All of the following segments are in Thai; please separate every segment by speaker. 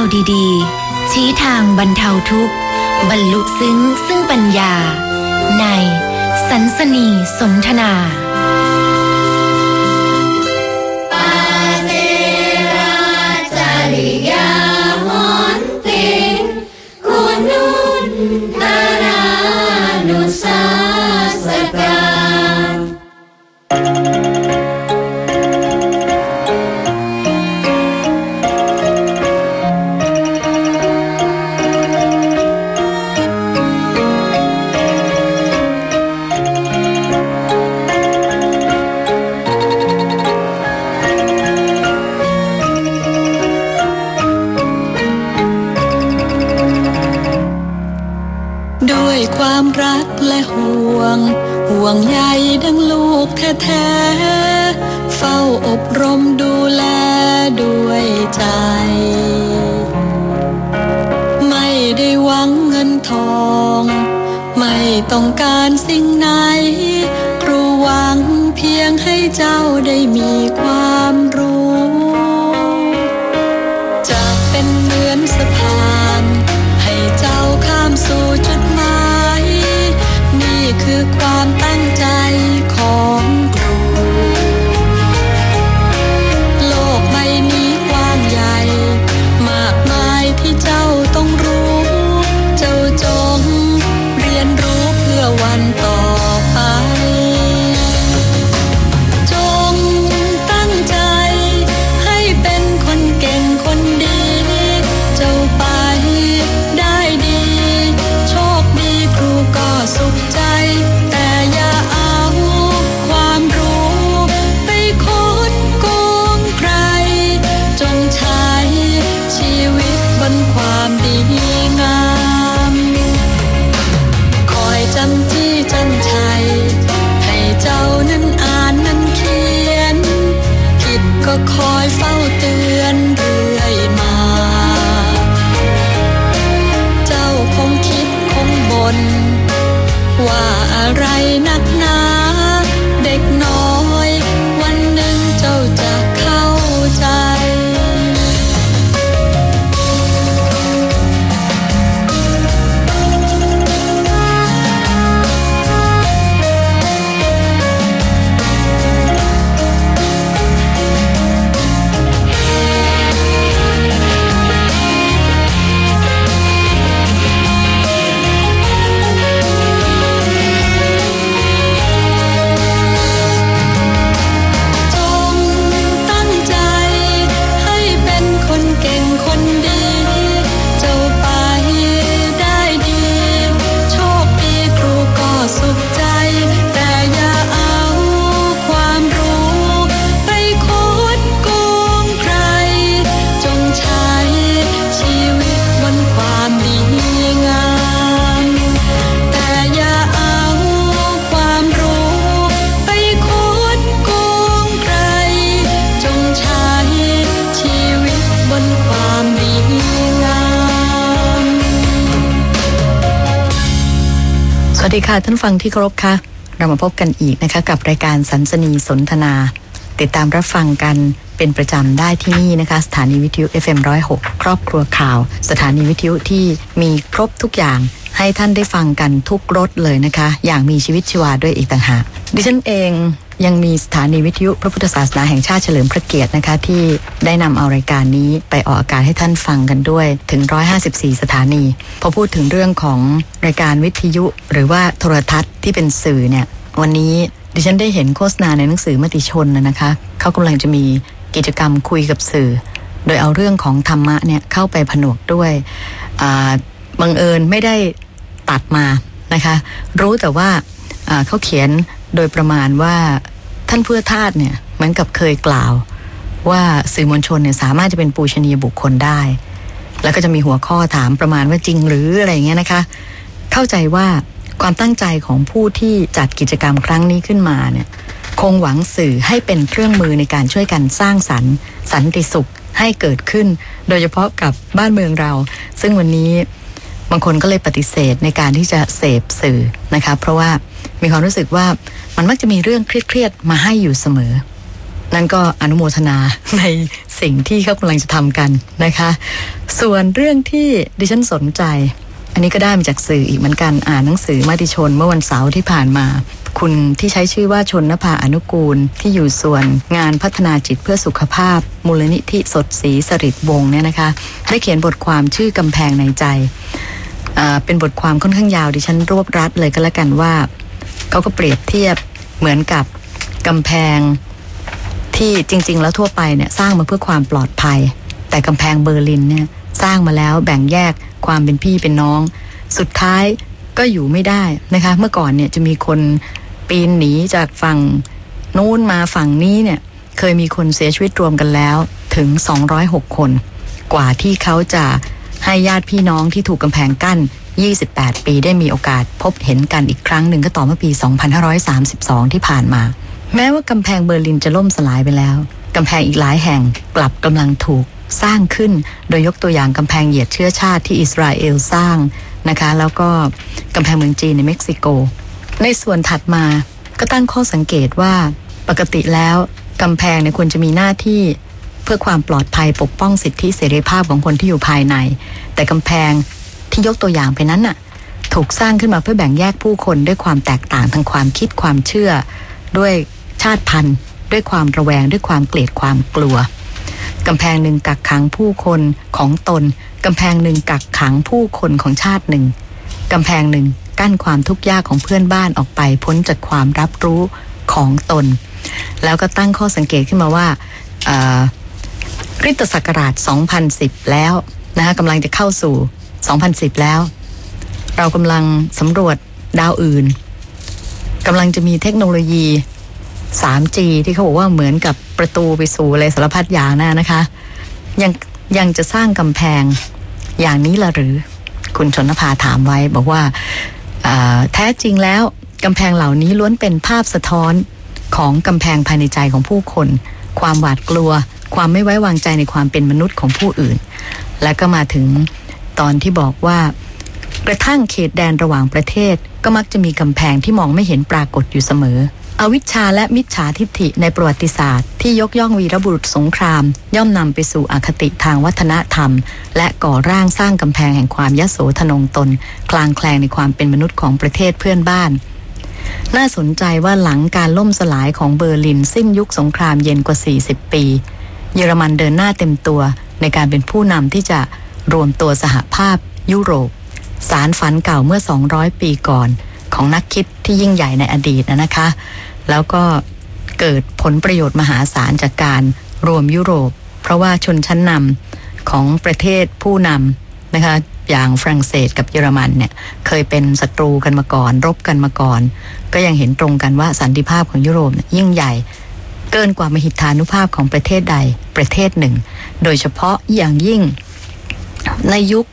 Speaker 1: าวดีๆ ชี้ทางบรรเทาทุกข์ บรรลุซึ้งซึ่งปัญญา ในสันสนีสนทนา
Speaker 2: ท่าน
Speaker 3: ฟังที่เคารพค่ะเรามาพบกันอีกนะคะ กับรายการสันสนีสนทนา ติดตามรับฟังกันเป็นประจำได้ที่นี่นะคะ สถานีวิทยุ FM106 ครอบครัวข่าว สถานีวิทยุที่มีครบทุกอย่างให้ท่านได้ฟังกันทุกรถเลยนะคะ อย่างมีชีวิตชีวาด้วยอีกต่างหากดิฉันเอง ยังมีสถานีวิทยุพระพุทธศาสนาแห่งชาติเฉลิมพระเกียรตินะคะ ที่ได้นำเอารายการนี้ไปออกอากาศให้ท่านฟังกันด้วยถึง 154 สถานี พอพูดถึงเรื่องของรายการวิทยุ หรือว่าโทรทัศน์ที่เป็นสื่อเนี่ย วันนี้ดิฉันได้เห็นโฆษณาในหนังสือมติชนนะคะเขากำลังจะมีกิจกรรมคุยกับสื่อ โดยเอาเรื่องของธรรมะเนี่ยเข้าไปผนวกด้วยบังเอิญไม่ได้ตัดมานะคะ รู้แต่ว่าเขาเขียน โดยประมาณว่าท่านเพื่อทาสเนี่ยเหมือนกับเคยกล่าว ว่าสื่อมวลชนเนี่ยสามารถจะเป็นปูชนียบุคคลได้ แล้วก็จะมีหัวข้อถามประมาณว่าจริงหรืออะไรอย่างเงี้ยนะคะ เข้าใจว่าความตั้งใจของผู้ที่จัดกิจกรรมครั้งนี้ขึ้นมาเนี่ยคงหวังสื่อให้เป็นเครื่องมือในการช่วยกันสร้างสรรค์สันติสุขให้เกิดขึ้น โดยเฉพาะกับบ้านเมืองเรา ซึ่งวันนี้ บางคนก็เลยปฏิเสธในการที่จะเสพสื่อนะคะเพราะว่ามีความรู้สึกว่ามันมักจะมีเรื่องเครียดๆมาให้อยู่เสมอ นั่นก็อนุโมทนาในสิ่งที่เขากำลังจะทำกันนะคะ ส่วนเรื่องที่ดิฉันสนใจ อันนี้ก็ได้มาจากสื่ออีกเหมือนกันอ่านหนังสือมติชนเมื่อวันเสาร์ที่ผ่านมา คุณที่ใช้ชื่อว่าชนนภาอนุกูลที่อยู่ส่วนงานพัฒนาจิตเพื่อสุขภาพ มูลนิธิสดสีสริตวงเนี่ยนะคะ ได้เขียนบทความชื่อกำแพงในใจ เป็นบทความค่อนข้างยาวดิฉันรวบรัดเลยก็แล้วกันว่าเขาก็เปรียบเทียบเหมือนกับกำแพงที่จริง ๆ แล้วทั่วไปเนี่ยสร้างมาเพื่อความปลอดภัย แต่กำแพงเบอร์ลินเนี่ยสร้างมาแล้วแบ่งแยกความเป็นพี่เป็นน้อง สุดท้ายก็อยู่ไม่ได้นะคะ เมื่อก่อนเนี่ยจะมีคนปีนหนีจากฝั่งนู้นมาฝั่งนี้เนี่ยเคยมีคนเสียชีวิตรวมกันแล้วถึง 206 คน กว่าที่เขาจะ ให้ญาติพี่น้องที่ถูกกำแพงกั้น 28 ปีได้มีโอกาสพบเห็นกันอีกครั้งหนึ่งก็ต่อเมื่อปี 2532 ที่ผ่านมา แม้ว่ากำแพงเบอร์ลินจะล่มสลายไปแล้วกำแพงอีกหลายแห่งกลับกำลังถูกสร้างขึ้น โดยยกตัวอย่างกำแพงเหยียดเชื้อชาติที่อิสราเอลสร้างนะคะ แล้วก็กำแพงเมืองจีนในเม็กซิโก ในส่วนถัดมาก็ตั้งข้อสังเกตว่าปกติแล้วกำแพงเนี่ยควรจะมีหน้าที่ เพื่อความปลอดภัยปกป้องสิทธิเสรีภาพของคนที่อยู่ภายใน แต่กำแพงที่ยกตัวอย่างไปนั้นน่ะ ถูกสร้างขึ้นมาเพื่อแบ่งแยกผู้คนด้วยความแตกต่างทางความคิดความเชื่อ ด้วยชาติพันธุ์ ด้วยความระแวงด้วยความเกลียดความกลัวกำแพงหนึ่งกักขังผู้คนของตนกำแพงหนึ่งกักขังผู้คนของชาติหนึ่งกำแพงหนึ่งกั้นความทุกข์ยากของเพื่อนบ้านออกไปพ้นจากความรับรู้ของตน แล้วก็ตั้งข้อสังเกตขึ้นมาว่าา คริสตศักราช 2010 แล้วนะคะกำลังจะเข้าสู่ 2010 แล้ว เรากำลังสำรวจดาวอื่นกำลังจะมีเทคโนโลยี 3G ที่เขาบอกว่าเหมือนกับประตูไปสู่อะไรสารพัดอย่างนะนะคะ ยังยังจะสร้างกำแพงอย่างนี้ละหรือ คุณชนภาถามไว้บอกว่าแท้จริงแล้วกำแพงเหล่านี้ล้วนเป็นภาพสะท้อนของกำแพงภายในใจของผู้คน ความหวาดกลัว ความไม่ไว้วางใจในความเป็นมนุษย์ของผู้อื่น และก็มาถึงตอนที่บอกว่า กระทั่งเขตแดนระหว่างประเทศ ก็มักจะมีกำแพงที่มองไม่เห็นปรากฏอยู่เสมอ อวิชชาและมิจฉาทิฏฐิในประวัติศาสตร์ ที่ยกย่องวีรบุรุษสงคราม ย่อมนำไปสู่อคติทางวัฒนธรรม และก่อร่างสร้างกำแพงแห่งความยโสธนงตน คลางแคลงในความเป็นมนุษย์ของประเทศเพื่อนบ้านน่าสนใจว่าหลังการล่มสลายของเบอร์ลินสิ้นยุคสงครามเย็นกว่า 40 ปี เยอรมันเดินหน้าเต็มตัวในการเป็นผู้นำที่จะรวมตัวสหภาพยุโรป สารฝันเก่าเมื่อ 200 ปีก่อน ของนักคิดที่ยิ่งใหญ่ในอดีตนะคะ แล้วก็เกิดผลประโยชน์มหาศาลจากการรวมยุโรป เพราะว่าชนชั้นนำของประเทศผู้นำนะคะอย่างฝรั่งเศสกับเยอรมันเนี่ยเคยเป็นศัตรูกันมาก่อน รบกันมาก่อน ก็ยังเห็นตรงกันว่าสันติภาพของยุโรปเนี่ยยิ่งใหญ่ เกินกว่ามหิทธานุภาพของประเทศใดประเทศหนึ่ง โดยเฉพาะอย่างยิ่งในยุค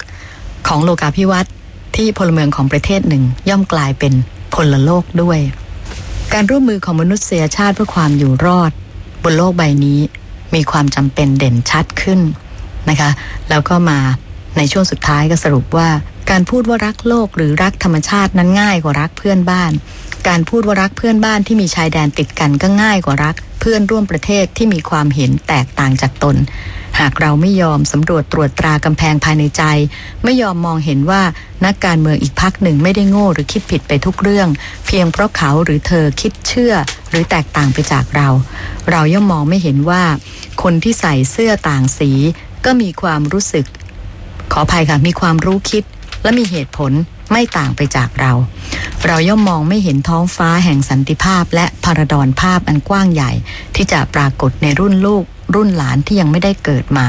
Speaker 3: ของโลกาภิวัตน์ที่พลเมืองของประเทศหนึ่ง ย่อมกลายเป็นพลโลกด้วย การร่วมมือของมนุษยชาติเพื่อความอยู่รอด บนโลกใบนี้มีความจำเป็นเด่นชัดขึ้นนะคะ แล้วก็มาในช่วงสุดท้ายก็สรุปว่าการพูดว่ารักโลกหรือรักธรรมชาตินั้นง่ายกว่ารักเพื่อนบ้าน การพูดว่ารักเพื่อนบ้านที่มีชายแดนติดกันก็ง่ายกว่ารัก พื่อนร่วมประเทศที่มีความเห็นแตกต่างจากตน หากเราไม่ยอมสำรวจตรวจตรากำแพงภายในใจ ไม่ยอมมองเห็นว่านักการเมืองอีกพักหนึ่งไม่ได้โง่หรือคิดผิดไปทุกเรื่อง เพียงเพราะเขาหรือเธอคิดเชื่อหรือแตกต่างไปจากเรา เราย่อมมองไม่เห็นว่า คนที่ใส่เสื้อต่างสี ก็มีความรู้สึก ขออภัยค่ะมีความรู้คิดและมีเหตุผล ไม่ต่างไปจากเรา เราย่อมมองไม่เห็นท้องฟ้าแห่งสันติภาพ และพาราดอนภาพอันกว้างใหญ่ ที่จะปรากฏในรุ่นลูก รุ่นหลานที่ยังไม่ได้เกิดมา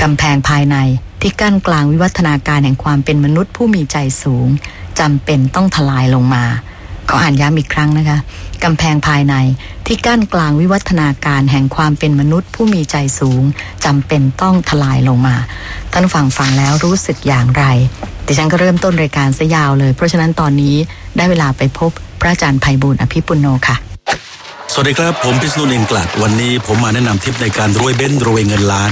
Speaker 3: กำแพงภายในที่กั้นกลางวิวัฒนาการแห่งความเป็นมนุษย์ผู้มีใจสูงจำเป็นต้องทลายลงมาขออ่านย้ำอีกครั้งนะคะกำแพงภายในที่กั้นกลางวิวัฒนาการแห่งความเป็นมนุษย์ผู้มีใจสูงจำเป็นต้องทลายลงมา ท่านฟังฟังแล้วรู้สึกอย่างไร ดิฉันก็เริ่มต้นรายการซะยาวเลย เพราะฉะนั้นตอนนี้ได้เวลาไปพบพระอาจารย์ไพบูลอภิปุโนค่ะ
Speaker 4: สวัสดีครับ ผมพิษณุเองกลัดวันนี้ผมมาแนะนำทิปในการรวยเบ้นรวยเงินล้าน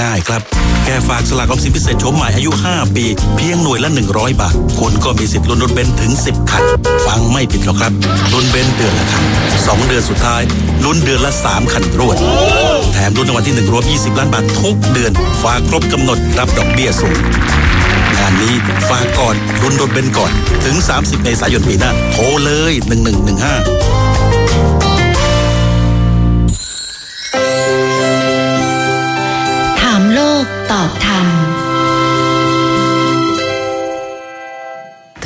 Speaker 4: ง่ายๆ ครับ แค่ฝากสลากออมสินพิเศษโฉมใหม่อายุ 5 ปี เพียงหน่วยละ 100 บาท คุณก็มีสิทธิ์ลุ้นรถเบนถึง 10 คัน ฟังไม่ผิดหรอกครับลุ้นเบนเดือนละคัน2เดือนสุดท้ายลุ้นเดือนละ 3 คันรวด แถมลุ้นรางวัลที่1รวม20 ล้านบาททุกเดือน ฝากครบกำหนดรับดอกเบี้ยสูงงานนี้ฝากก่อนลุ้นรถเบนก่อน ถึง 30 เมษายนปีหน้าโทรเลย 1115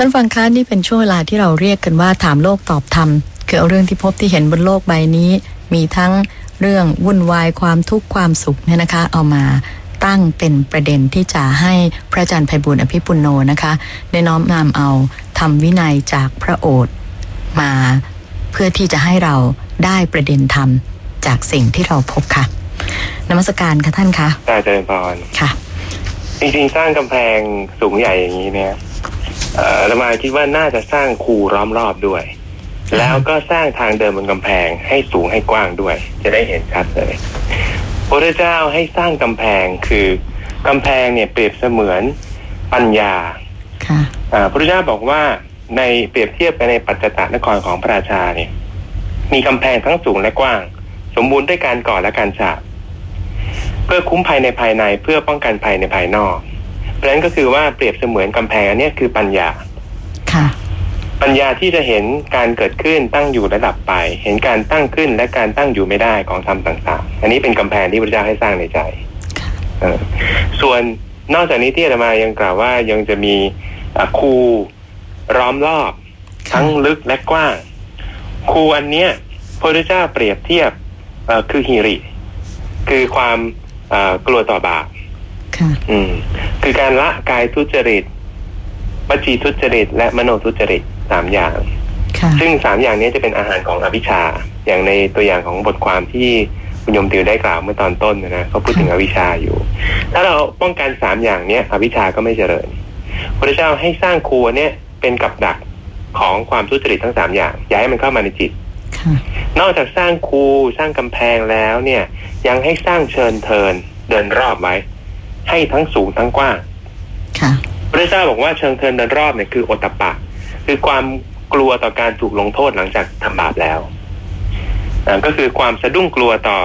Speaker 3: ท่านฟังคะนี่เป็นช่วงเวลาที่เราเรียกกันว่าถามโลกตอบธรรมคือเอาเรื่องที่พบที่เห็นบนโลกใบนี้ มีทั้งเรื่องวุ่นวายความทุกข์ความสุขเนี่ยนะคะ เอามาตั้งเป็นประเด็นที่จะให้พระอาจารย์ไพบุญอภิปุโนนะคะ ได้น้อมนำเอาทำวินัยจากพระโอษฐ์มาเพื่อที่จะให้เราได้ประเด็นธรรมจากสิ่งที่เราพบค่ะนมัสการค่ะท่านคะ
Speaker 5: อาจารย์พร
Speaker 3: ค่ะ
Speaker 5: จริงๆสร้างกำแพงสูงใหญ่อย่างนี้เนี่ยเอ่ออาตมาคิดว่าน่าจะสร้างคูล้อมรอบด้วย แล้วก็สร้างทางเดินบนกำแพงให้สูงให้กว้างด้วย จะได้เห็นชัดเลยพระเจ้าให้สร้างกำแพงคือกำแพงเนี่ยเปรียบเสมือนปัญญา
Speaker 3: ค่ะ
Speaker 5: อ่าพระเจ้าบอกว่าในเปรียบเทียบไปในปัจจตานครของพระราชาเนี่ย มีกำแพงทั้งสูงและกว้าง สมบูรณ์ด้วยการก่อและการฉาบเพื่อคุ้มภัยในภายในเพื่อป้องกันภัยในภายนอกเพราะฉะนั้นก็คือว่าเปรียบเสมือนกำแพงอันเนี้ยคือปัญญา
Speaker 3: ค่ะ
Speaker 5: ปัญญาที่จะเห็นการเกิดขึ้นตั้งอยู่ระดับไป เห็นการตั้งขึ้นและการตั้งอยู่ไม่ได้ของธรรมต่างๆ อันนี้เป็นกำแพงที่พระเจ้าให้สร้างในใจเออส่วนนอกจากนี้ที่อาตมายังกล่าวว่ายังจะมีอะคูล้อมรอบทั้งลึกและกว้าง คูอันเนี้ยพระพุทธเจ้าเปรียบเทียบเอ่อคือฮิริ คือความเอ่อ กลัวต่อบาป
Speaker 3: ค่ะ
Speaker 5: อืม คือการละกายทุจริตวจีทุจริต และมโนทุจริตสามอย่าง
Speaker 3: ค่ะ
Speaker 5: ซึ่งสามอย่างนี้จะเป็นอาหารของอวิชชา อย่างในตัวอย่างของบทความที่คุณโยมติวได้กล่าวเมื่อตอนต้นนะนะเขาพูดถึงอวิชชาอยู่ ถ้าเราป้องกันสามอย่างเนี้ย อวิชชาก็ไม่เจริญ พระเจ้าให้สร้างครัวเนี่ยเป็นกับดักของความทุจริตทั้งสามอย่าง อย่าให้มันเข้ามาในจิต
Speaker 3: ค่ะ
Speaker 5: นอกจากสร้างคูสร้างกำแพงแล้วเนี่ย ยังให้สร้างเชิญเทินเดินรอบไว้ ให้ทั้งสูงทั้งกว้าง
Speaker 3: ค่ะ
Speaker 5: พระเจ้าบอกว่าเชิงเทินเดินรอบเนี่ยคือโอตตปปะ คือความกลัวต่อการถูกลงโทษหลังจากทำบาปแล้วอ่าก็คือความสะดุ้งกลัวต่อ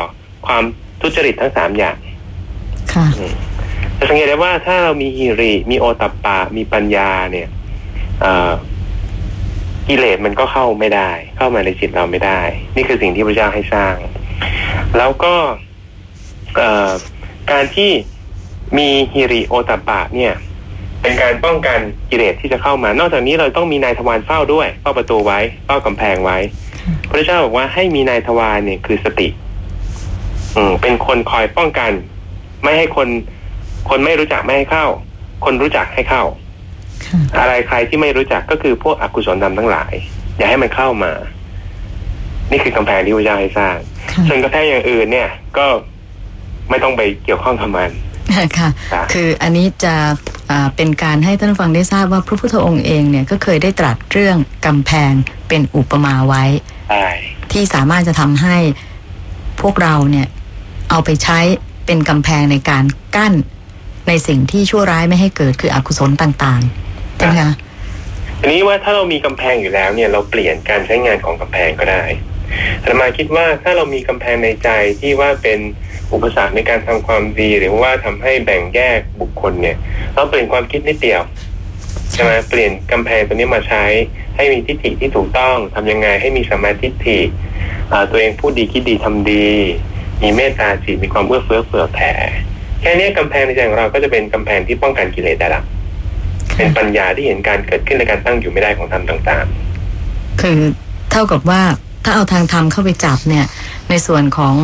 Speaker 5: ความทุจริตทั้งสามอย่าง
Speaker 3: ค่ะ
Speaker 5: จะสังเกตได้ว่าถ้าเรามีฮิริ มีโอตตปปะ มีปัญญาเนี่ยเอ่อ กิเลสมันก็เข้าไม่ได้ เข้ามาในจิตเราไม่ได้ นี่คือสิ่งที่พระเจ้าให้สร้าง แล้วก็การที่มีฮิริโอตปะเนี่ย เป็นการป้องกันกิเลสที่จะเข้ามา นอกจากนี้เราต้องมีนายทวารเฝ้าด้วยเฝ้าประตูไว้เฝ้ากำแพงไว้ พระเจ้าบอกว่าให้มีนายทวารเนี่ยคือสติ อืมเป็นคนคอยป้องกัน ไม่ให้คน คนไม่รู้จักไม่ให้เข้า คนรู้จักให้เข้า อะไรใครที่ไม่รู้จักก็คือพวกอกุศลธรรมทั้งหลาย อย่าให้มันเข้ามา นี่คือกำแพงที่พระเจ้าให้สร้าง
Speaker 3: ค่ะ
Speaker 5: ส่วนกำแพงอย่างอื่นเนี่ย ก็ไม่ต้องไปเกี่ยวข้องกับมัน
Speaker 3: ค่ะ
Speaker 5: ครับ
Speaker 3: คืออันนี้จะอ่าเป็นการให้ท่านฟังได้ทราบว่าพระพุทธองค์เองเนี่ยก็เคยได้ตรัสเรื่องกำแพงเป็นอุปมาไว้
Speaker 5: ใช่
Speaker 3: ที่สามารถจะทำให้พวกเราเนี่ยเอาไปใช้เป็นกำแพงในการกั้นในสิ่งที่ชั่วร้ายไม่ให้เกิดคืออกุศลต่างๆ ใช่ไหมคะ
Speaker 5: ทีนี้ว่าถ้าเรามีกำแพงอยู่แล้วเนี่ยเราเปลี่ยนการใช้งานของกำแพงก็ได้อาตมาคิดว่าถ้าเรามีกำแพงในใจที่ว่าเป็นอุปสรรคในการทำความดีหรือว่าทำให้แบ่งแยกบุคคลเนี่ยเราเปลี่ยนความคิดนิดเดียวใช่ไหมเปลี่ยนกำแพงตัวนี้มาใช้ ให้มีทิฏฐิที่ถูกต้องทำยังไงให้มีสมมาทิฏฐิอ่าตัวเองพูดดีคิดดีทำดี มีเมตตาจิตมีความเอื้อเฟื้อเผื่อแผ่แค่นี้กำแพงในใจของเราก็จะเป็นกำแพงที่ป้องกันกิเลสได้ละ เป็นปัญญาที่เห็นการเกิดขึ้นและการตั้งอยู่ไม่ได้ของธรรมต่าง
Speaker 3: คือเท่ากับว่าถ้าเอาทางธรรมเข้าไปจับเนี่ย ในส่วนของ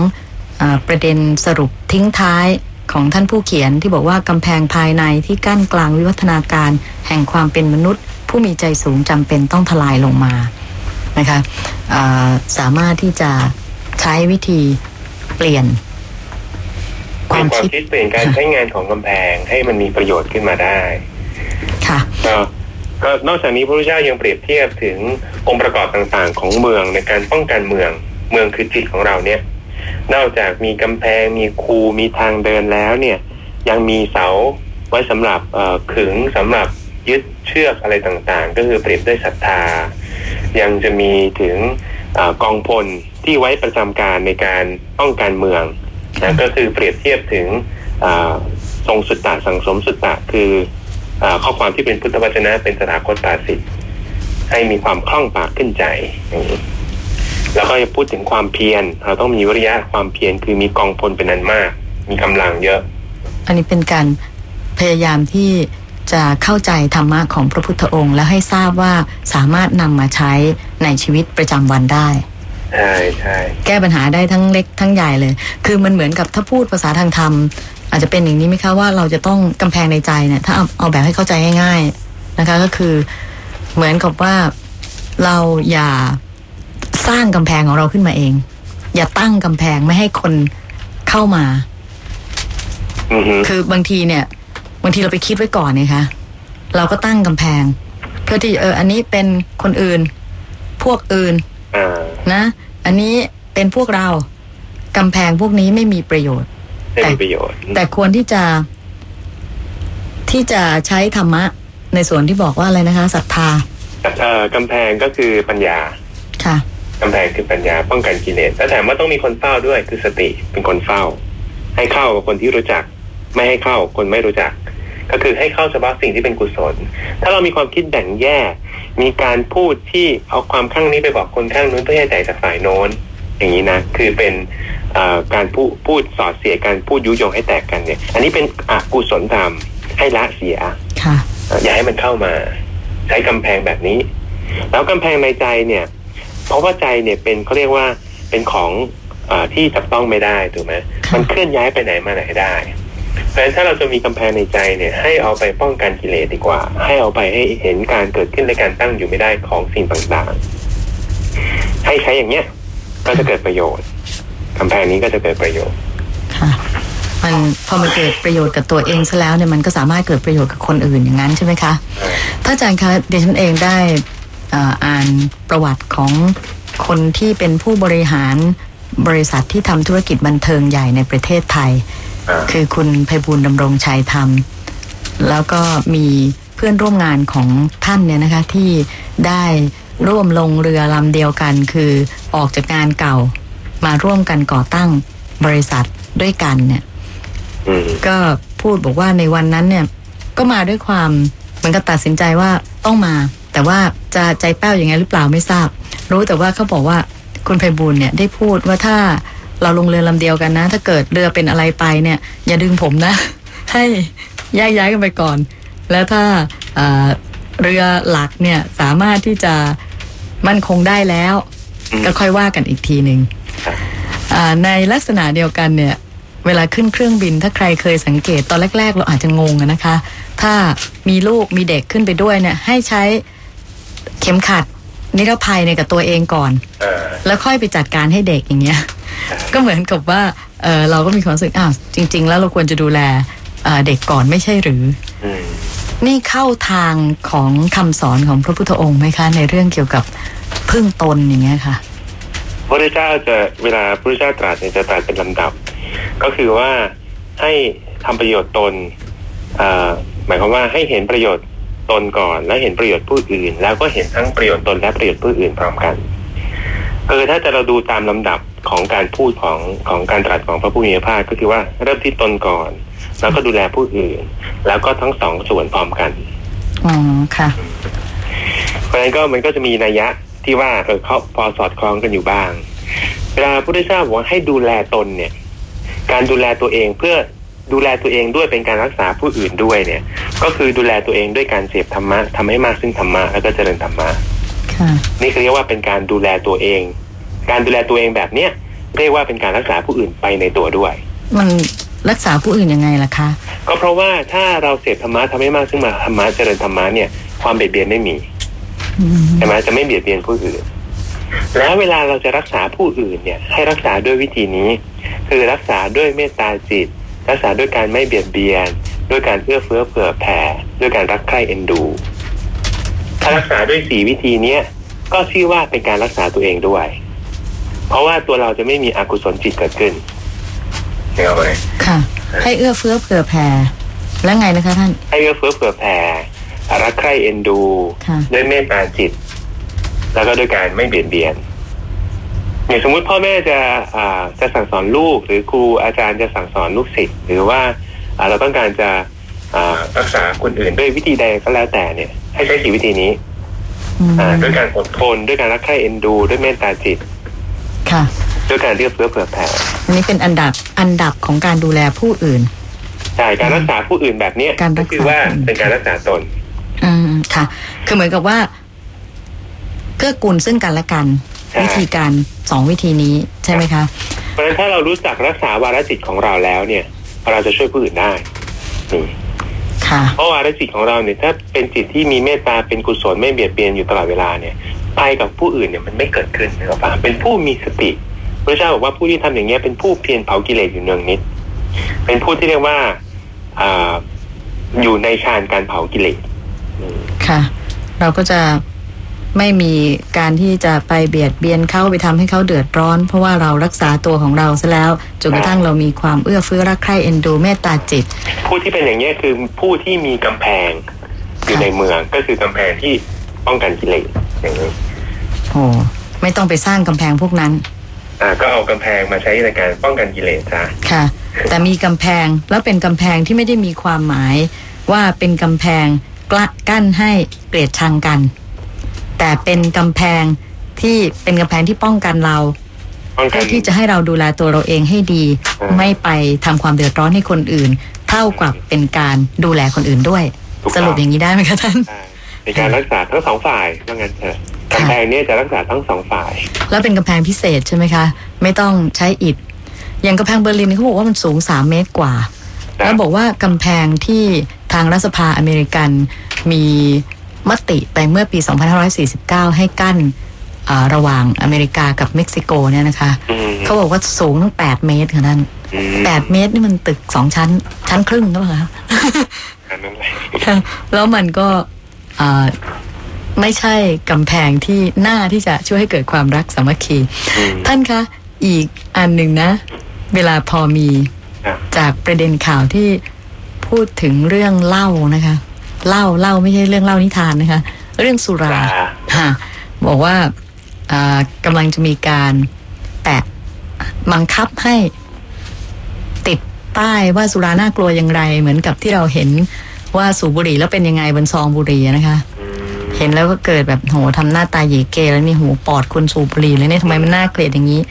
Speaker 3: อาประเด็นสรุปทิ้งท้ายของท่านผู้เขียนที่บอกว่ากำแพงภายในที่กั้นกลางวิวัฒนาการ แห่งความเป็นมนุษย์ ผู้มีใจสูงจำเป็นต้องทลายลงมานะคะอ่าสามารถที่จะใช้วิธีเปลี่ยน
Speaker 5: ๆ
Speaker 3: ความ
Speaker 5: เป็นความ
Speaker 3: คิด
Speaker 5: คิดเปลี่ยนการใช้งานของกำแพงให้มันมีประโยชน์ขึ้นมาได้
Speaker 3: ค่ะ
Speaker 5: ก็นอกจากนี้พระพุทธเจ้ายังเปรียบเทียบถึงองค์ประกอบต่างๆ ของเมืองในการป้องกันเมือง เมืองคือจิตของเราเนี่ย นอกจากมีกำแพงมีคูมีทางเดินแล้วเนี่ย ยังมีเสาไว้สำหรับเอขึงสำหรับยึดเชือกอะไรต่างๆ ก็คือเปรียบด้วยศรัทธา ยังจะมีถึงอกองพลที่ไว้ประจำการในการป้องกันเมืองนะก็คือเปรียบเทียบถึงทรงสุตตะสังสมสุตตะคือ ข้อความที่เป็นพุทธวจนะเป็นสถาคตตาสิทธิ์ให้มีความคล่องปากขึ้นใจอย่างนี้แล้วก็จะพูดถึงความเพียรเราต้องมีวิริยะความเพียรคือมีกองพลเป็นอันมาก มีกำลังเยอะ
Speaker 3: อันนี้เป็นการพยายามที่จะเข้าใจธรรมะของพระพุทธองค์ และให้ทราบว่าสามารถนำมาใช้ในชีวิตประจำวันได้
Speaker 5: ใช่ใช่
Speaker 3: แก้ปัญหาได้ทั้งเล็กทั้งใหญ่เลย คือมันเหมือนกับถ้าพูดภาษาทางธรรม อาจจะเป็นอย่างนี้ไหมคะว่าเราจะต้องกำแพงในใจเนี่ย ถ้าเอาเอาแบบให้เข้าใจง่าย ๆนะคะ ก็คือเหมือนกับว่าเราอย่าสร้างกำแพงของเราขึ้นมาเอง อย่าตั้งกำแพงไม่ให้คนเข้ามา
Speaker 5: อือฮึ
Speaker 3: คือบางทีเนี่ยบางทีเราไปคิดไว้ก่อนนะคะเราก็ตั้งกำแพง เพื่อที่เออ อันนี้เป็นคนอื่น พวกอื่น
Speaker 5: อ่า
Speaker 3: นะ อันนี้เป็นพวกเรากำแพงพวกนี้ไม่มีประโยชน์
Speaker 5: ได้มีประโยชน์
Speaker 3: แต่ควรที่จะ ที่จะใช้ธรรมะ ในส่วนที่บอกว่าอะไรนะคะศรัทธา
Speaker 5: เอ่อกำแพงก็คือปัญญา
Speaker 3: ค่ะ
Speaker 5: กำแพงคือปัญญาป้องกันกิเลสแล้วแถมว่าต้องมีคนเฝ้าด้วยคือสติเป็นคนเฝ้า ให้เข้ากับคนที่รู้จัก ไม่ให้เข้าคนไม่รู้จัก ก็คือให้เข้าเฉพาะสิ่งที่เป็นกุศล ถ้าเรามีความคิดแบ่งแยก มีการพูดที่เอาความข้างนี้ไปบอกคนข้างนู้นเพื่อให้ใจจากฝ่ายโน้น อย่างนี้นะ คือเป็นเอ่อ การพูดพูดสอดเสียการพูดยุยงให้แตกกันเนี่ย อันนี้เป็นอกุศลธรรมให้ละเสีย
Speaker 3: ค่ะ
Speaker 5: เอ่ออย่าให้มันเข้ามา ใช้กำแพงแบบนี้ แล้วกำแพงในใจเนี่ย เพราะว่าใจเนี่ยเป็นเขาเรียกว่าเป็นของอาที่จับต้องไม่ได้ถูกไหม
Speaker 3: ค่ะ
Speaker 5: มันเคลื่อนย้ายไปไหนมาไหนได้เพราะฉะนั้นถ้าเราจะมีกำแพงในใจเนี่ย ให้เอาไปป้องกันกิเลสดีกว่า ให้เอาไปให้เห็นการเกิดขึ้นและการตั้งอยู่ไม่ได้ของสิ่งต่างๆ ให้ใช้อย่างเนี้ยก็จะเกิดประโยชน์ กำแพงนี้ก็จะเกิดประโยชน์
Speaker 3: ค่ะมันพอมันเกิดประโยชน์กับตัวเองซะแล้วเนี่ยมันก็สามารถเกิดประโยชน์กับคนอื่นอย่างนั้นใช่ไหมคะพระอาจารย์คะเดี๋ยวฉันเองได้เอ่ออ่านประวัติของคนที่เป็นผู้บริหารบริษัทที่ทำธุรกิจบันเทิงใหญ่ในประเทศไทย
Speaker 5: อ่า
Speaker 3: คือคุณไพบูลย์ดำรงชัยธรรมแล้วก็มีเพื่อนร่วมงานของท่านเนี่ยนะคะที่ได้ร่วมลงเรือลำเดียวกัน คือออกจากงานเก่า มาร่วมกันก่อตั้งบริษัทด้วยกันเนี่ย
Speaker 5: อืม
Speaker 3: ก็พูดบอกว่าในวันนั้นเนี่ย ก็มาด้วยความเหมือนกับตัดสินใจว่าต้องมา แต่ว่าจะใจแป้วยังไงหรือเปล่าไม่ทราบ รู้แต่ว่าเขาบอกว่าคุณไพบูลย์เนี่ยได้พูดว่าถ้าเราลงเรือลำเดียวกันนะ ถ้าเกิดเรือเป็นอะไรไปเนี่ย อย่าดึงผมนะ ให้แยกย้ายกันไปก่อน แล้วถ้าเอ่อเรือหลักเนี่ยสามารถที่จะมั่นคงได้แล้ว
Speaker 5: อืม
Speaker 3: ก็ค่อยว่ากันอีกทีหนึ่ง
Speaker 5: ครับ
Speaker 3: อ่า ในลักษณะเดียวกันเนี่ย เวลาขึ้นเครื่องบินถ้าใครเคยสังเกตตอนแรก ๆ เราอาจจะงงอะนะคะ ถ้ามีลูกมีเด็กขึ้นไปด้วยเนี่ย ให้ใช้เข็มขัดนิรภัยในยกับตัวเองก่อน
Speaker 5: อ่า
Speaker 3: แล้วค่อยไปจัดการให้เด็กอย่างเงี้ย ก็เหมือนกับว่าเออเราก็มีความรู้สึกอ้าวจริง ๆ แล้วเราควรจะดูแลเอ่อเด็กก่อนไม่ใช่หรือ
Speaker 5: อืม
Speaker 3: นี่เข้าทางของคำสอนของพระพุทธองค์ไหมคะ ในเรื่องเกี่ยวกับพึ่งตนอย่างเงี้ยค่ะ
Speaker 5: พระพุทธเจ้าจะเวลาพระพุทธเจ้าตรัสเนี่ยจะตรัสเป็นลำดับ ก็คือว่าให้ทำประโยชน์ตนอ่าหมายความว่าให้เห็นประโยชน์ตนก่อน แล้วเห็นประโยชน์ผู้อื่น แล้วก็เห็นทั้งประโยชน์ตนและประโยชน์ผู้อื่นพร้อมกันเออถ้าจะเราดูตามลำดับของการพูดของของการตรัสของพระผู้มีพระภาคก็คือว่าเริ่มที่ตนก่อน แล้วก็ดูแลผู้อื่น แล้วก็ทั้งสองส่วนพร้อมกัน
Speaker 3: อ๋อค่ะ
Speaker 5: เพราะฉะนั้นก็มันก็จะมีนัยยะ ที่ว่าเออเขาพอสอดคล้องกันอยู่บ้าง เวลาพระพุทธเจ้าบอกว่าให้ดูแลตนเนี่ย การดูแลตัวเองเพื่อดูแลตัวเองด้วยเป็นการรักษาผู้อื่นด้วยเนี่ย ก็คือดูแลตัวเองด้วยการเสพธรรมะทำให้มากซึ่งธรรมะแล้วก็เจริญธรรมะ
Speaker 3: ค่ะ
Speaker 5: นี่คือเรียกว่าเป็นการดูแลตัวเอง การดูแลตัวเองแบบเนี้ยเรียกว่าเป็นการรักษาผู้อื่นไปในตัวด้วย
Speaker 3: มันรักษาผู้อื่นยังไงล่ะคะ
Speaker 5: ก็เพราะว่าถ้าเราเสพธรรมะทำให้มากซึ่งมาธรรมะเจริญธรรมะเนี่ยความเบียดเบียนไม่มี
Speaker 3: อืม
Speaker 5: ใช่ไหมจะไม่เบียดเบียนผู้อื่น แล้วเวลาเราจะรักษาผู้อื่นเนี่ย ให้รักษาด้วยวิธีนี้ คือรักษาด้วยเมตตาจิต รักษาด้วยการไม่เบียดเบียน ด้วยการเอื้อเฟื้อเผื่อแผ่ ด้วยการรักใคร่เอ็นดู ถ้ารักษาด้วยสีวิธีเนี้ยก็ชื่อว่าเป็นการรักษาตัวเองด้วย เพราะว่าตัวเราจะไม่มีอกุศลจิตเกิดขึ้นเห็นไหม
Speaker 3: ค่ะ ให้เอื้อเฟื้อเผื่อแผ่ แล้วไงนะคะท่าน
Speaker 5: ให้เอื้อเฟื้อเผื่อแผ่ รักใคร่เอ็นดู
Speaker 3: ค่ะ
Speaker 5: ด้วยเมตตาจิต แล้วก็ด้วยการไม่เบียดเบียนอย่างสมมุติพ่อแม่จะอ่าจะสั่งสอนลูก หรือครูอาจารย์จะสั่งสอนลูกศิษย์หรือว่าอ่าเราต้องการจะอ่ารักษาคนอื่นด้วยวิธีใดก็แล้วแต่เนี่ย ให้ใช้สี่วิธีนี้
Speaker 3: อืม
Speaker 5: อ่าด้วยการอดทนด้วยการรักใคร่เอ็นดู ด้วยเมตตาจิต
Speaker 3: ค่ะ
Speaker 5: ด้วยการเอื้อเฟื้อเผื่อแผ่
Speaker 3: อันนี้เป็นอันดับอันดับของการดูแลผู้อื่น
Speaker 5: ใช่การรักษาผู้อื่นแบบเนี้ย
Speaker 3: การรั
Speaker 5: ก็
Speaker 3: กษา
Speaker 5: คือว่า
Speaker 3: ผู้อื่น
Speaker 5: เป็นการรักษาตน
Speaker 3: อืม ค่ะ คือเหมือนกับว่าเกื้อกูลซึ่งกันและกัน
Speaker 5: ใช่
Speaker 3: วิธีการสองวิธีนี้ใช่ไหมคะ
Speaker 5: เพราะฉะนั้นถ้าเรารู้จักรักษาวาระจิตของเราแล้วเนี่ย เราจะช่วยผู้อื่นได้นี่
Speaker 3: ค่ะ
Speaker 5: เพราะวาระจิตของเราเนี่ยถ้าเป็นจิตที่มีเมตตาเป็นกุศลไม่เบียดเบียนอยู่ตลอดเวลาเนี่ยภัยกับผู้อื่นเนี่ยมันไม่เกิดขึ้นนะครับป่ะเป็นผู้มีสติพระเจ้าบอกว่าผู้ที่ทำอย่างเงี้ยเป็นผู้เพียรเผากิเลสอยู่เนืองนิด เป็นผู้ที่เรียกว่าอ่าอยู่ในฌานการเผากิเลส อืม
Speaker 3: ค่ะ เราก็จะไม่มีการที่จะไปเบียดเบียนเขาไปทำให้เขาเดือดร้อน เพราะว่าเรารักษาตัวของเราซะแล้วจนกระทั่งเรามีความเอื้อเฟื้อรักใคร่เอ็นดูเมตตาจิต
Speaker 5: ผู้ที่เป็นอย่างเงี้ยคือผู้ที่มีกำแพงอยู่ในเมืองก็คือกำแพงที่ป้องกันกิเลสอย่างนี้
Speaker 3: โอ้ไม่ต้องไปสร้างกำแพงพวกนั้น
Speaker 5: อ่าก็เอากำแพงมาใช้ในการป้องกันกิเลสซะ
Speaker 3: ค่ะ แต่มีกำแพงแล้วเป็นกำแพงที่ไม่ได้มีความหมายว่าเป็นกำแพง กละกั้นให้เกลียดชังกัน แต่เป็นกำแพงที่เป็นกำแพงที่ป้องกันเรา
Speaker 5: ป้องกั
Speaker 3: เพื่
Speaker 5: น
Speaker 3: อที่จะให้เราดูแลตัวเราเองให้ดี
Speaker 5: อืม
Speaker 3: ไม่ไปทำความเดือดร้อนให้คนอื่น เท่ากับเป็นการดูแลคนอื่นด้วย
Speaker 5: ถูกต้อง
Speaker 3: สรุปอย่างนี้ได้ไหมคะท่าน
Speaker 5: ใช่ในการรักษาทั้งสองฝ่ายว่างั้นเถอะกำแพงเนี่ยจะรักษาทั้งสองฝ่าย
Speaker 3: แล้วเป็นกำแพงพิเศษใช่ไหมคะ ไม่ต้องใช้อิฐ อย่างกำแพงเบอร์ลินเขาบอกว่ามันสูงสามเมตรกว่า
Speaker 5: ครับ
Speaker 3: แล้วบอกว่ากำแพงที่ ทางรัฐสภาอเมริกันมีมติไปเมื่อปี 2549 ให้กั้นอ่าระหว่างอเมริกากับเม็กซิโกเนี่ยนะคะ
Speaker 5: อืม
Speaker 3: เขาบอกว่าสูงตั้ง 8 เมตรค่ะท่าน
Speaker 5: อืม
Speaker 3: 8เมตรนี่มันตึกสองชั้น ชั้นครึ่งหรือเปล่าคะ
Speaker 5: อันนั้นแหละ
Speaker 3: ค่ะแล้วมันก็อ่าไม่ใช่กำแพงที่น่าที่จะช่วยให้เกิดความรักสามัคคี
Speaker 5: อืม
Speaker 3: ท่านคะ อีกอันหนึ่งนะ เวลาพอมี
Speaker 5: ครับ
Speaker 3: จากประเด็นข่าวที่ พูดถึงเรื่องเหล้านะคะเหล้าเหล้าไม่ใช่เรื่องเหล้านิทานนะคะ เรื่องสุรา
Speaker 5: สุรา
Speaker 3: ค่ะบอกว่าอ่ากำลังจะมีการแปะบังคับให้ ติดป้ายว่าสุราน่ากลัวอย่างไร เหมือนกับที่เราเห็นว่าสูบบุหรี่แล้วเป็นยังไงบนซองบุหรี่นะคะ
Speaker 5: อืม
Speaker 3: เห็นแล้วก็เกิดแบบโหทำหน้าตาเหยเกแล้วนี่หูปอดคนสูบบุหรี่เลยเนี่ยทำไมมันน่าเกลียดอย่างนี้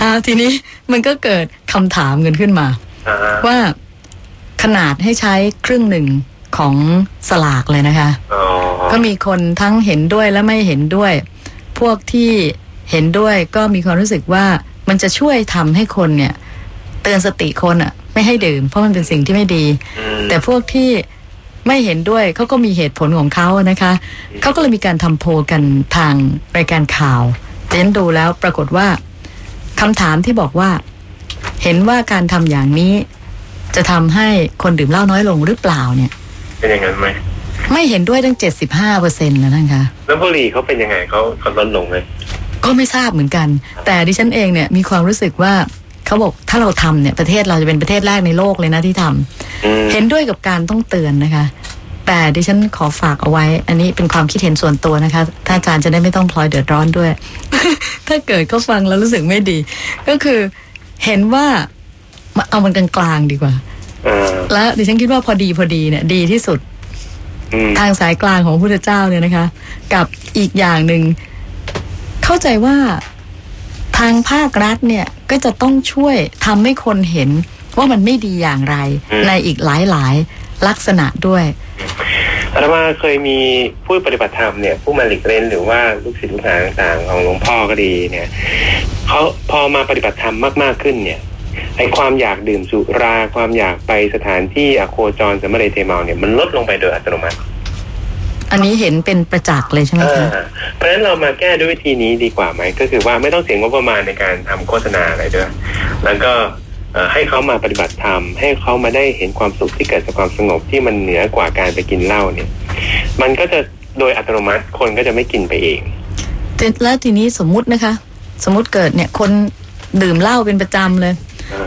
Speaker 3: อ่าทีนี้มันก็เกิดคำถามเงินขึ้นมา
Speaker 5: อ่า
Speaker 3: ว่า ขนาดให้ใช้ครึ่งหนึ่งของสลากเลยนะคะ
Speaker 5: อ๋อ
Speaker 3: ก็มีคนทั้งเห็นด้วยและไม่เห็นด้วย พวกที่เห็นด้วยก็มีความรู้สึกว่ามันจะช่วยทำให้คนเนี่ย เตือนสติคนอะไม่ให้ดื่ม เพราะมันเป็นสิ่งที่ไม่ดี
Speaker 5: อืม
Speaker 3: แต่พวกที่ไม่เห็นด้วยเขาก็มีเหตุผลของเขานะคะเขาก็เลยมีการทำโพลกันทางรายการข่าวแต่ฉันดูแล้วปรากฏว่าคำถามที่บอกว่า เห็นว่าการทำอย่างนี้ จะทำให้คนดื่มเหล้าน้อยลงหรือเปล่าเนี่ย
Speaker 5: เป็นอย่างนั้นไหม
Speaker 3: ไม่เห็นด้วยตั้ง75เปอร์เซ็นต์แล้วนะคะ
Speaker 5: แล้วบุหรี่เขาเป็นยังไงเขาเขาลดลงไหม
Speaker 3: ก็ไม่ทราบเหมือนกัน แต่ดิฉันเองเนี่ยมีความรู้สึกว่าเขาบอกถ้าเราทำเนี่ยประเทศเราจะเป็นประเทศแรกในโลกเลยนะที่ทำ
Speaker 5: อืม
Speaker 3: เห็นด้วยกับการต้องเตือนนะคะ แต่ดิฉันขอฝากเอาไว้ อันนี้เป็นความคิดเห็นส่วนตัวนะคะถ้าอาจารย์จะได้ไม่ต้องพลอยเดือดร้อนด้วย ถ้าเกิดก็ฟังแล้วรู้สึกไม่ดี ก็คือเห็นว่า มาเอามันกลางๆดีกว่า
Speaker 5: อ่า
Speaker 3: แล้วดิฉันคิดว่าพอดีพอดีเนี่ย ดีที่สุด
Speaker 5: อืม
Speaker 3: ทางสายกลางของพระพุทธเจ้าเนี่ยนะคะ กับอีกอย่างหนึ่ง เข้าใจว่าทางภาครัฐเนี่ยก็จะต้องช่วยทำให้คนเห็นว่ามันไม่ดีอย่างไร ในอีกหลายๆ ลักษณะด้วย
Speaker 5: อาตมาเคยมีผู้ปฏิบัติธรรมเนี่ยผู้มาหลีกเล่นหรือว่าลูกศิษย์ลูกหาต่างๆ ของหลวงพ่อก็ดีเนี่ยเขาพอมาปฏิบัติธรรมมากๆขึ้นเนี่ย ไอความอยากดื่มสุราความอยากไปสถานที่อโคจรสมมเรเทเมาเนี่ยมันลดลงไปโดยอัตโนมัติ
Speaker 3: อันนี้เห็นเป็นประจักษ์เลยใช่ไหม
Speaker 5: อ่า
Speaker 3: คะ
Speaker 5: เพราะฉะนั้นเรามาแก้ด้วยวิธีนี้ดีกว่าไหมก็คือว่าไม่ต้องเสียงงบประมาณในการทำโฆษณาอะไรด้วย แล้วก็เอ่อให้เขามาปฏิบัติธรรมให้เขามาได้เห็นความสุขที่เกิดจากความสงบที่มันเหนือกว่าการไปกินเหล้าเนี่ย มันก็จะโดยอัตโนมัติคนก็จะไม่กินไปเอง
Speaker 3: แต่แล้วทีนี้สมมุตินะคะ สมมุติเกิดเนี่ยคนดื่มเหล้าเป็นประจำเลย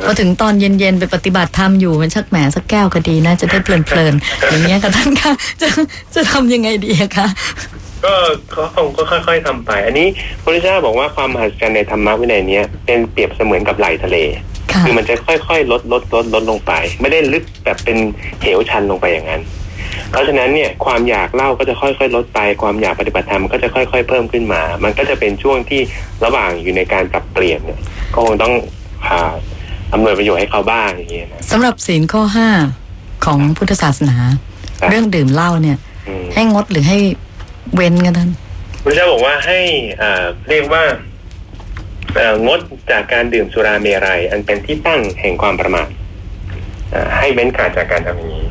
Speaker 3: พอถึงตอนเย็นๆไปปฏิบัติธรรมอยู่มันชักแหมสักแก้วก็ดีนะจะได้เพลินๆอย่างเงี้ยค่ะท่านคะจะจะทำยังไงดีอะคะ
Speaker 5: ก็เขาคงก็ค่อยๆทำไป อันนี้พระพุทธเจ้าบอกว่าความมหัศจรรย์ในธรรมะวินัยเนี้ยเป็นเปรียบเสมือนกับไหลทะเล
Speaker 3: ค่ะ
Speaker 5: คือมันจะค่อยๆ ลดลดลดลดลงไป ไม่ได้ลึกแบบเป็นเหวชันลงไปอย่างนั้น เพราะฉะนั้นเนี่ยความอยากเล่าก็จะค่อยๆ ลดไป ความอยากปฏิบัติธรรมก็จะค่อย ๆ เพิ่มขึ้นมา มันก็จะเป็นช่วงที่ระหว่างอยู่ในการปรับเปลี่ยนเนี่ยก็คงต้อง อ่าอำนวยประโยชน์ให้เขาบ้างอย่างเงี้ยนะ
Speaker 3: สำหรับศีลข้อห้าของพุทธศาสนา
Speaker 5: ครับ
Speaker 3: เรื่องดื่มเหล้าเนี่ย
Speaker 5: อืม
Speaker 3: ให้งดหรือให้เว้นกันท่าน
Speaker 5: พระเจ้าบอกว่าให้อ่าเรียกว่าเอ่องดจากการดื่มสุราเมรัย อันเป็นที่ตั้งแห่งความประมาทอ่าให้เว้นขาดจากการทำอย่างนี้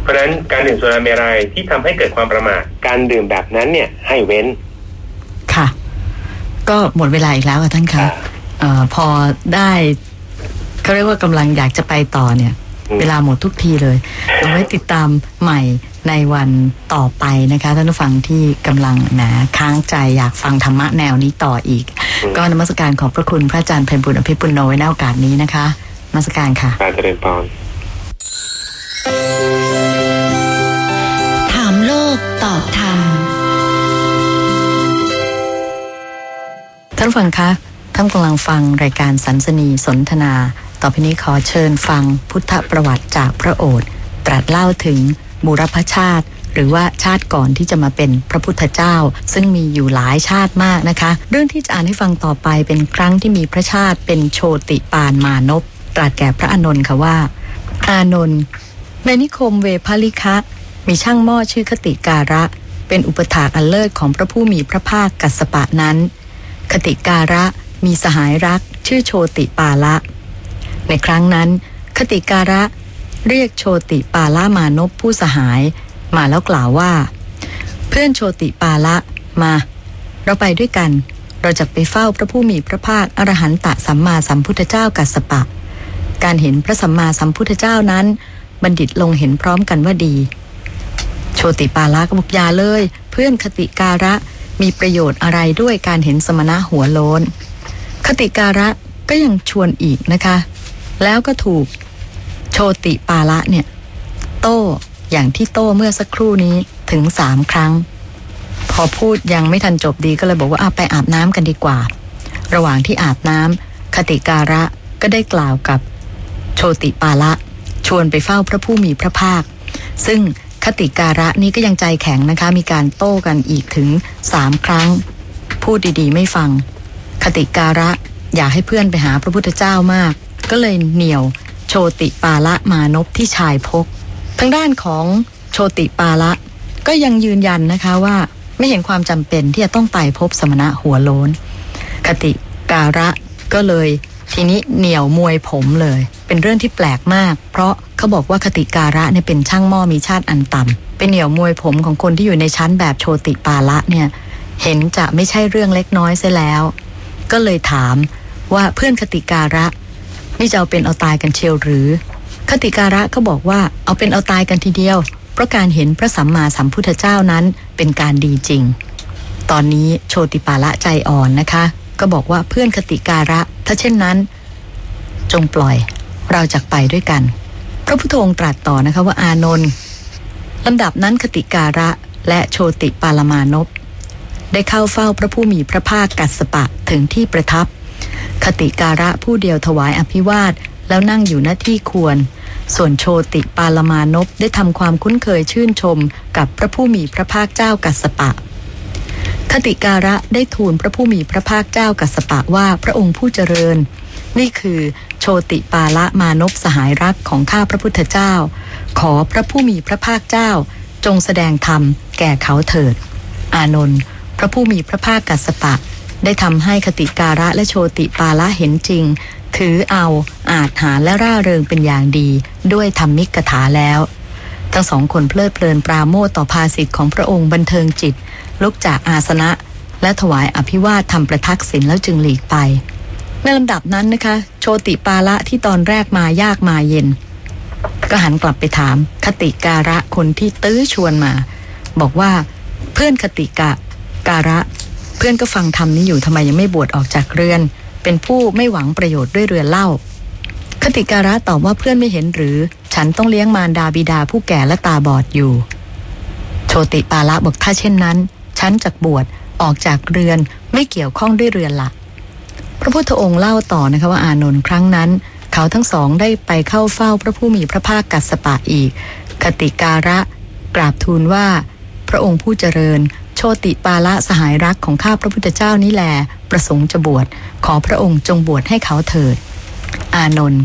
Speaker 5: เพราะฉะนั้นการดื่มสุราเมรัยที่ทำให้เกิดความประมาทการดื่มแบบนั้นเนี่ย ให้เว้น
Speaker 3: ค่ะ ก็หมดเวลาอีกแล้วค่ะท่านคะ
Speaker 5: ค่ะ
Speaker 3: เอ่อพอได้ เขาเรียกว่ากำลังอยากจะไปต่อเนี่ย
Speaker 5: อืม
Speaker 3: เวลาหมดทุกทีเลย เอาไว้ติดตามใหม่ในวันต่อไปนะคะท่านผู้ฟังที่กำลังนะค้างใจอยากฟังธรรมะแนวนี้ต่ออีก ก็นมัสการขอบพระคุณพระอาจารย์ไพบุญอภิปุโนไว้ในโอกาสนี้นะคะนมัสการค่ะ
Speaker 5: การเจริญพร
Speaker 1: ถามโลกตอบธรรม
Speaker 3: ท่านผู้ฟังคะท่านกำลังฟังรายการสันสนีสนทนา ต่อไปนี้ขอเชิญฟังพุทธประวัติจากพระโอษฐ์ตรัสเล่าถึงบุรพชาติ หรือว่าชาติก่อนที่จะมาเป็นพระพุทธเจ้า ซึ่งมีอยู่หลายชาติมากนะคะ เรื่องที่จะอ่านให้ฟังต่อไปเป็นครั้งที่มีพระชาติเป็นโชติปานมานพตรัสแก่พระอานนท์ค่ะว่า อานนท์ในนิคมเวพาลิคะมีช่างหม้อชื่อคติการะ เป็นอุปถากอันเลิศของพระผู้มีพระภาคกัสสปะนั้น คติการะมีสหายรักชื่อโชติปาละ ในครั้งนั้น คติการะ เรียกโชติปาละมานพผู้สหาย มาแล้วกล่าวว่า เพื่อนโชติปาละมา เราไปด้วยกัน เราจะไปเฝ้าพระผู้มีพระภาคอรหันตสัมมาสัมพุทธเจ้ากัสปะ การเห็นพระสัมมาสัมพุทธเจ้านั้น บัณฑิตลงเห็นพร้อมกันว่าดี โชติปาละก็บอกยาเลย เพื่อนคติการะมีประโยชน์อะไรด้วยการเห็นสมณะหัวโลนคติการะก็ยังชวนอีกนะคะ แล้วก็ถูกโชติปาละเนี่ย โต้อย่างที่โต้เมื่อสักครู่นี้ถึงสามครั้ง พอพูดยังไม่ทันจบดีก็เลยบอกว่าอาไปอาบน้ำกันดีกว่า ระหว่างที่อาบน้ำคติการะก็ได้กล่าวกับโชติปาละ ชวนไปเฝ้าพระผู้มีพระภาค ซึ่งคติการะนี้ก็ยังใจแข็งนะคะ มีการโต้กันอีกถึงสามครั้ง พูดดีๆ ไม่ฟัง คติการะอยากให้เพื่อนไปหาพระพุทธเจ้ามาก ก็เลยเหนี่ยวโชติปาละมานพที่ชายพก ทางด้านของโชติปาละ ก็ยังยืนยันนะคะว่าไม่เห็นความจำเป็นที่จะต้องไปพบสมณะหัวโลนคติการะก็เลยทีนี้เหนี่ยวมวยผมเลย เป็นเรื่องที่แปลกมาก เพราะเขาบอกว่าคติการะเนี่ยเป็นช่างหม้อมีชาติอันต่ำเป็นเหนี่ยวมวยผมของคนที่อยู่ในชั้นแบบโชติปาละเนี่ยเห็นจะไม่ใช่เรื่องเล็กน้อยเสียแล้ว ก็เลยถามว่าเพื่อนคติการะ นี่จะเอาเป็นเอาตายกันเชียวหรือ คติการะก็บอกว่าเอาเป็นเอาตายกันทีเดียว เพราะการเห็นพระสัมมาสัมพุทธเจ้านั้นเป็นการดีจริง ตอนนี้โชติปาละใจอ่อนนะคะ ก็บอกว่าเพื่อนคติการะ ถ้าเช่นนั้น จงปล่อยเราจะไปด้วยกัน พระพุทโธตรัสต่อนะคะว่าอานนท์ลำดับนั้นคติการะและโชติปาลมานพได้เข้าเฝ้าพระผู้มีพระภาคกัสสปะถึงที่ประทับ คติการะผู้เดียวถวายอภิวาทแล้วนั่งอยู่หน้าที่ควร ส่วนโชติปาลมานพได้ทำความคุ้นเคยชื่นชมกับพระผู้มีพระภาคเจ้ากัสปะ คติการะได้ทูลพระผู้มีพระภาคเจ้ากัสปะว่าพระองค์ผู้เจริญ นี่คือโชติปาละมานพสหายรักของข้าพระพุทธเจ้า ขอพระผู้มีพระภาคเจ้า จงแสดงธรรมแก่เขาเถิด อานนท์พระผู้มีพระภาคกัสปะ ได้ทำให้คติการะและโชติปาละเห็นจริง ถือเอาอาจหาและร่าเริงเป็นอย่างดี ด้วยธรรมิกถาแล้ว ทั้งสองคนเพลิดเพลินปราโมทต่อภาสิทธิ์ของพระองค์บันเทิงจิต ลุกจากอาสนะ และถวายอภิวาททำประทักษิณแล้วจึงหลีกไปในลำดับนั้นนะคะ โชติปาละที่ตอนแรกมายากมาเย็น ก็หันกลับไปถาม คติการะคนที่ตื้อชวนมา บอกว่าเพื่อนคติกะการะ พื่อนก็ฟังธรรมนี้อยู่ทำไมยังไม่บวชออกจากเรือน เป็นผู้ไม่หวังประโยชน์ด้วยเรือนเล่า คติการะตอบว่าเพื่อนไม่เห็นหรือ ฉันต้องเลี้ยงมารดาบิดาผู้แก่และตาบอดอยู่ โชติปาละบอกถ้าเช่นนั้น ฉันจากบวชออกจากเรือนไม่เกี่ยวข้องด้วยเรือนละพระพุทธองค์เล่าต่อนะคะว่าอานนท์ครั้งนั้น เขาทั้งสองได้ไปเข้าเฝ้าพระผู้มีพระภาคกัสปะอีก คติการะกราบทูลว่า พระองค์ผู้เจริญ ชติปาละสหายรักของข้าพระพุทธเจ้านี้แล ประสงค์จะบวชขอพระองค์จงบวชให้เขาเถิด อานนท์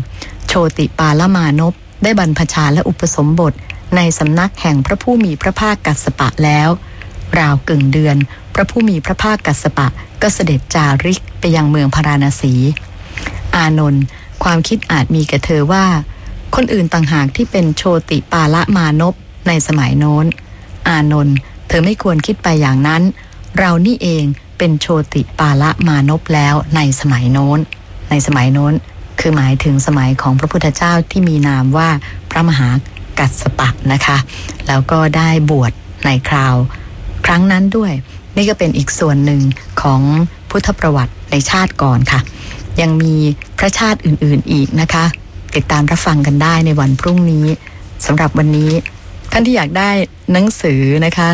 Speaker 3: โชติปาละมานพได้บรรพชาและอุปสมบทในสำนักแห่งพระผู้มีพระภาคกัสสปะแล้ว ราวกึ่งเดือน พระผู้มีพระภาคกัสสปะ ก็เสด็จจาริกไปยังเมืองพาราณสี อานนท์ความคิดอาจมีแก่เธอว่า คนอื่นต่างหากที่เป็นโชติปาละมานพในสมัยโน้น อานนท์ เธอไม่ควรคิดไปอย่างนั้น เรานี่เองเป็นโชติปาละมานพแล้วในสมัยโน้น ในสมัยโน้น คือหมายถึงสมัยของพระพุทธเจ้าที่มีนามว่าพระมหากัสปะนะคะ แล้วก็ได้บวชในคราว ครั้งนั้นด้วย นี่ก็เป็นอีกส่วนหนึ่งของพุทธประวัติในชาติก่อนค่ะ ยังมีพระชาติอื่นๆอีกนะคะ ติดตามรับฟังกันได้ในวันพรุ่งนี้สำหรับวันนี้ ท่านที่อยากได้หนังสือนะคะ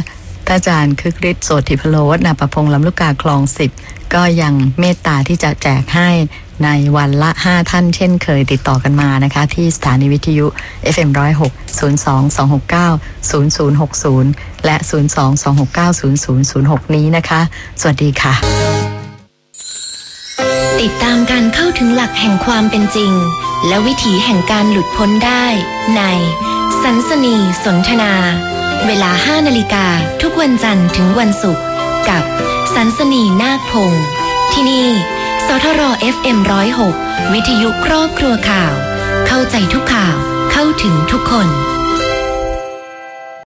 Speaker 3: ท่านอาจารย์คึกฤทธิ์โสติพโลวัฒนาประพงษ์ลำลูกกาคลองสิบก็ยังเมตตาที่จะแจกให้ในวันละ 5 ท่านเช่นเคยติดต่อกันมานะคะ ที่สถานีวิทยุ FM 106 02 269 0060 และ 02 269 0006 นี้นะคะ สวัสดีค่ะ
Speaker 6: ติดตามการเข้าถึงหลักแห่งความเป็นจริง และวิถีแห่งการหลุดพ้นได้ ในสันสนีสนทนา เวลา 5 นาฬิกาทุกวันจันทร์ถึงวันศุกร์กับสันสนีนาคพงศ์ที่นี่ สทร FM 106 วิทยุครอบครัวข่าว เข้าใจทุกข่าวเข้าถึงทุกคน